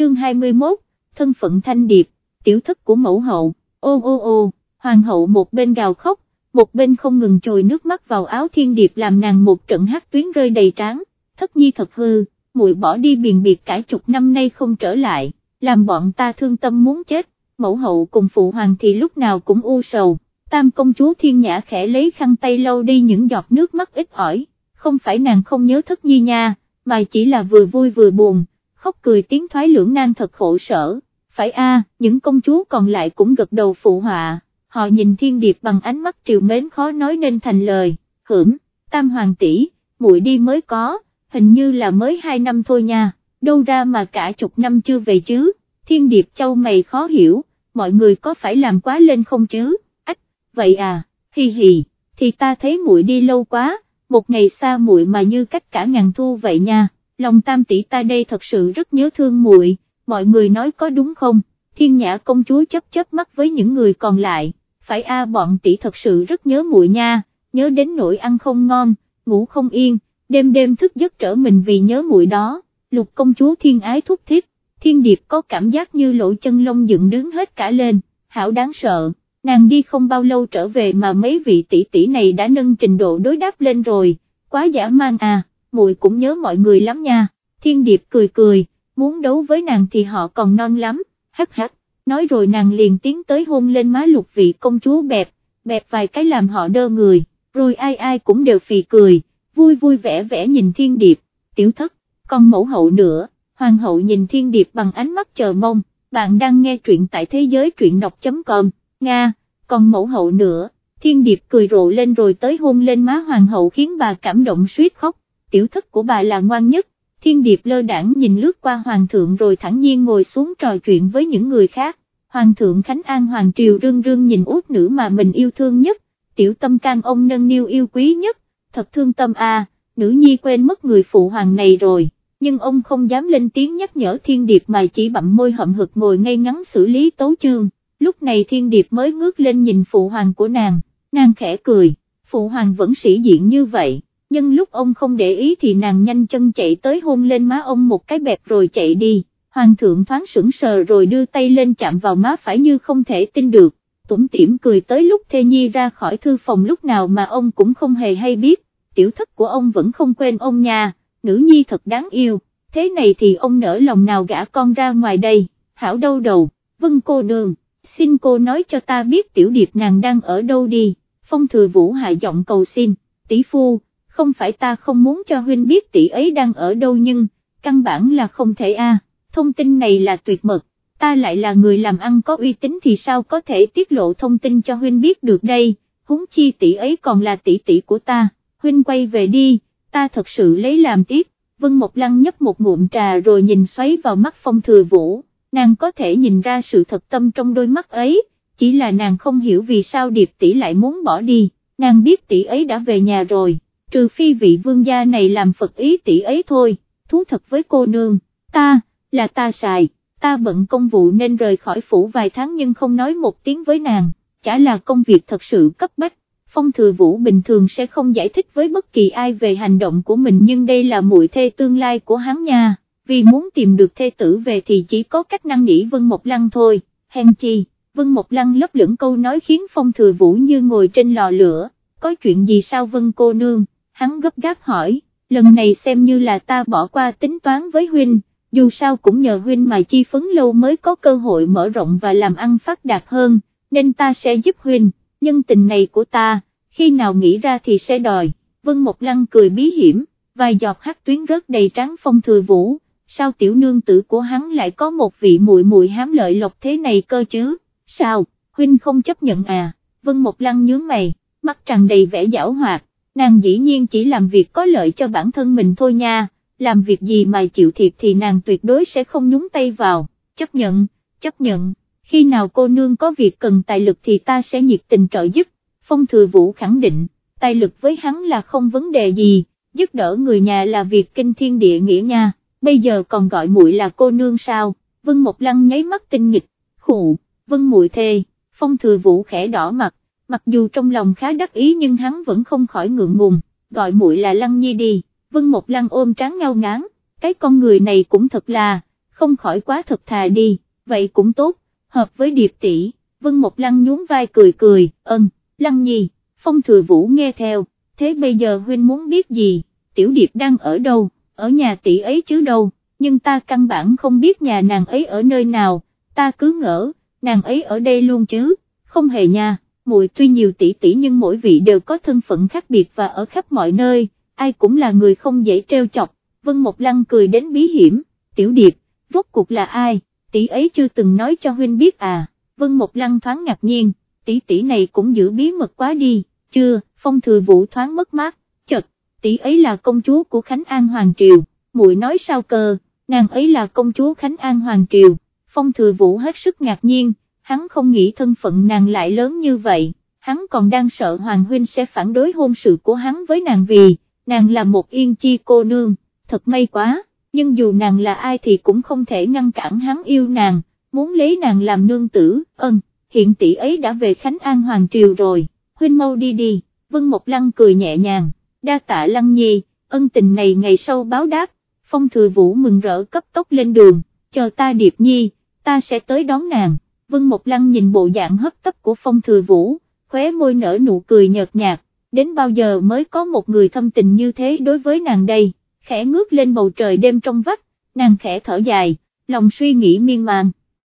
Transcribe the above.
chương 21, thân phận thanh điệp, tiểu thất của mẫu hậu, ô ô ô, hoàng hậu một bên gào khóc, một bên không ngừng chồi nước mắt vào áo thiên điệp làm nàng một trận hát tuyến rơi đầy trán, thất nhi thật hư, muội bỏ đi biền biệt cả chục năm nay không trở lại, làm bọn ta thương tâm muốn chết, mẫu hậu cùng phụ hoàng thì lúc nào cũng u sầu, tam công chúa thiên nhã khẽ lấy khăn tay lau đi những giọt nước mắt ít ỏi, không phải nàng không nhớ thất nhi nha, mà chỉ là vừa vui vừa buồn, khóc cười tiếng thoái lưỡng nan thật khổ sở, phải a, những công chúa còn lại cũng gật đầu phụ họa, họ nhìn thiên điệp bằng ánh mắt triều mến khó nói nên thành lời, hửm, tam hoàng tỷ, muội đi mới có, hình như là mới hai năm thôi nha, đâu ra mà cả chục năm chưa về chứ, thiên điệp châu mày khó hiểu, mọi người có phải làm quá lên không chứ, ách, vậy à, hi hi, thì ta thấy muội đi lâu quá, một ngày xa muội mà như cách cả ngàn thu vậy nha, lòng tam tỷ ta đây thật sự rất nhớ thương muội, mọi người nói có đúng không, thiên nhã công chúa chấp chấp mắt với những người còn lại, phải a bọn tỷ thật sự rất nhớ muội nha, nhớ đến nỗi ăn không ngon, ngủ không yên, đêm đêm thức giấc trở mình vì nhớ muội đó, lục công chúa thiên ái thúc thiết, thiên điệp có cảm giác như lỗ chân lông dựng đứng hết cả lên, hảo đáng sợ, nàng đi không bao lâu trở về mà mấy vị tỷ tỷ này đã nâng trình độ đối đáp lên rồi, quá giả man à, muội cũng nhớ mọi người lắm nha, thiên điệp cười cười, muốn đấu với nàng thì họ còn non lắm, hắc hắc, nói rồi nàng liền tiến tới hôn lên má lục vị công chúa bẹp, bẹp vài cái làm họ đơ người, rồi ai ai cũng đều phì cười, vui vui vẻ vẻ nhìn thiên điệp, tiểu thất, còn mẫu hậu nữa, hoàng hậu nhìn thiên điệp bằng ánh mắt chờ mong, bạn đang nghe truyện tại thế giới truyện đọc.com, Nga, còn mẫu hậu nữa, thiên điệp cười rộ lên rồi tới hôn lên má hoàng hậu khiến bà cảm động suýt khóc, tiểu thất của bà là ngoan nhất, thiên điệp lơ đảng nhìn lướt qua hoàng thượng rồi thẳng nhiên ngồi xuống trò chuyện với những người khác, hoàng thượng Khánh An Hoàng Triều rưng rưng nhìn út nữ mà mình yêu thương nhất, tiểu tâm can ông nâng niu yêu quý nhất, thật thương tâm a, nữ nhi quên mất người phụ hoàng này rồi, nhưng ông không dám lên tiếng nhắc nhở thiên điệp mà chỉ bậm môi hậm hực ngồi ngay ngắn xử lý tấu chương, lúc này thiên điệp mới ngước lên nhìn phụ hoàng của nàng, nàng khẽ cười, phụ hoàng vẫn sĩ diện như vậy. Nhưng lúc ông không để ý thì nàng nhanh chân chạy tới hôn lên má ông một cái bẹp rồi chạy đi, hoàng thượng thoáng sững sờ rồi đưa tay lên chạm vào má phải như không thể tin được, tủm tỉm cười tới lúc thê nhi ra khỏi thư phòng lúc nào mà ông cũng không hề hay biết, tiểu thất của ông vẫn không quên ông nha, nữ nhi thật đáng yêu, thế này thì ông nỡ lòng nào gả con ra ngoài đây, hảo đâu đầu, vâng cô nương, xin cô nói cho ta biết tiểu điệp nàng đang ở đâu đi, phong thừa vũ hạ giọng cầu xin, tỷ phu, không phải ta không muốn cho huynh biết tỷ ấy đang ở đâu nhưng, căn bản là không thể a. thông tin này là tuyệt mật, ta lại là người làm ăn có uy tín thì sao có thể tiết lộ thông tin cho huynh biết được đây, huống chi tỷ ấy còn là tỷ tỷ của ta, huynh quay về đi, ta thật sự lấy làm tiếc, Vân Mộc Lăng nhấp một ngụm trà rồi nhìn xoáy vào mắt phong thừa vũ, nàng có thể nhìn ra sự thật tâm trong đôi mắt ấy, chỉ là nàng không hiểu vì sao điệp tỷ lại muốn bỏ đi, nàng biết tỷ ấy đã về nhà rồi trừ phi vị vương gia này làm phật ý tỷ ấy thôi, thú thật với cô nương, ta, là ta xài, ta bận công vụ nên rời khỏi phủ vài tháng nhưng không nói một tiếng với nàng, chả là công việc thật sự cấp bách. Phong thừa vũ bình thường sẽ không giải thích với bất kỳ ai về hành động của mình nhưng đây là muội thê tương lai của hắn nha, vì muốn tìm được thê tử về thì chỉ có cách năng nỉ Vân Mộc Lăng thôi, hèn chi, Vân Mộc Lăng lấp lửng câu nói khiến Phong thừa vũ như ngồi trên lò lửa, có chuyện gì sao Vân cô nương, hắn gấp gáp hỏi, lần này xem như là ta bỏ qua tính toán với huynh, dù sao cũng nhờ huynh mà chi phấn lâu mới có cơ hội mở rộng và làm ăn phát đạt hơn, nên ta sẽ giúp huynh, nhân tình này của ta, khi nào nghĩ ra thì sẽ đòi, Vân Mộc Lăng cười bí hiểm, vài giọt hát tuyến rớt đầy trắng phong thừa vũ, sao tiểu nương tử của hắn lại có một vị muội muội hám lợi lộc thế này cơ chứ, sao, huynh không chấp nhận à, Vân Mộc Lăng nhướng mày, mắt tràn đầy vẻ giảo hoạt, nàng dĩ nhiên chỉ làm việc có lợi cho bản thân mình thôi nha, làm việc gì mà chịu thiệt thì nàng tuyệt đối sẽ không nhúng tay vào, chấp nhận, chấp nhận, khi nào cô nương có việc cần tài lực thì ta sẽ nhiệt tình trợ giúp, phong thừa vũ khẳng định, tài lực với hắn là không vấn đề gì, giúp đỡ người nhà là việc kinh thiên địa nghĩa nha, bây giờ còn gọi muội là cô nương sao, Vân Mộc Lăng nháy mắt tinh nghịch, khụ, Vân muội thê, phong thừa vũ khẽ đỏ mặt, mặc dù trong lòng khá đắc ý nhưng hắn vẫn không khỏi ngượng ngùng, gọi muội là Lăng Nhi đi, Vân Mộc Lăng ôm tráng ngao ngán, cái con người này cũng thật là, không khỏi quá thật thà đi, vậy cũng tốt, hợp với điệp tỷ, Vân Mộc Lăng nhún vai cười cười, ân, Lăng nhi, Phong Thừa Vũ nghe theo, thế bây giờ huynh muốn biết gì, tiểu điệp đang ở đâu, ở nhà tỷ ấy chứ đâu, nhưng ta căn bản không biết nhà nàng ấy ở nơi nào, ta cứ ngỡ, nàng ấy ở đây luôn chứ, không hề nha, mùi tuy nhiều tỷ tỷ nhưng mỗi vị đều có thân phận khác biệt và ở khắp mọi nơi, ai cũng là người không dễ treo chọc, Vân Mộc Lăng cười đến bí hiểm, tiểu điệp, rốt cuộc là ai, tỷ ấy chưa từng nói cho huynh biết à, Vân Mộc Lăng thoáng ngạc nhiên, tỷ tỷ này cũng giữ bí mật quá đi, chưa, phong thừa vũ thoáng mất mát, chật, tỷ ấy là công chúa của Khánh An Hoàng Triều, muội nói sao cơ, nàng ấy là công chúa Khánh An Hoàng Triều, phong thừa vũ hết sức ngạc nhiên, hắn không nghĩ thân phận nàng lại lớn như vậy, hắn còn đang sợ Hoàng Huynh sẽ phản đối hôn sự của hắn với nàng vì, nàng là một yên chi cô nương, thật may quá, nhưng dù nàng là ai thì cũng không thể ngăn cản hắn yêu nàng, muốn lấy nàng làm nương tử, ân, hiện tỷ ấy đã về Khánh An Hoàng Triều rồi, Huynh mau đi đi, Vân Mộc Lăng cười nhẹ nhàng, đa tạ Lăng Nhi, ân tình này ngày sau báo đáp, Phong Thừa Vũ mừng rỡ cấp tốc lên đường, chờ ta Điệp Nhi, ta sẽ tới đón nàng. Vân Mộc Lăng nhìn bộ dạng hấp tấp của Phong Thừa Vũ, khóe môi nở nụ cười nhợt nhạt, đến bao giờ mới có một người thâm tình như thế đối với nàng đây, khẽ ngước lên bầu trời đêm trong vắt, nàng khẽ thở dài, lòng suy nghĩ miên man.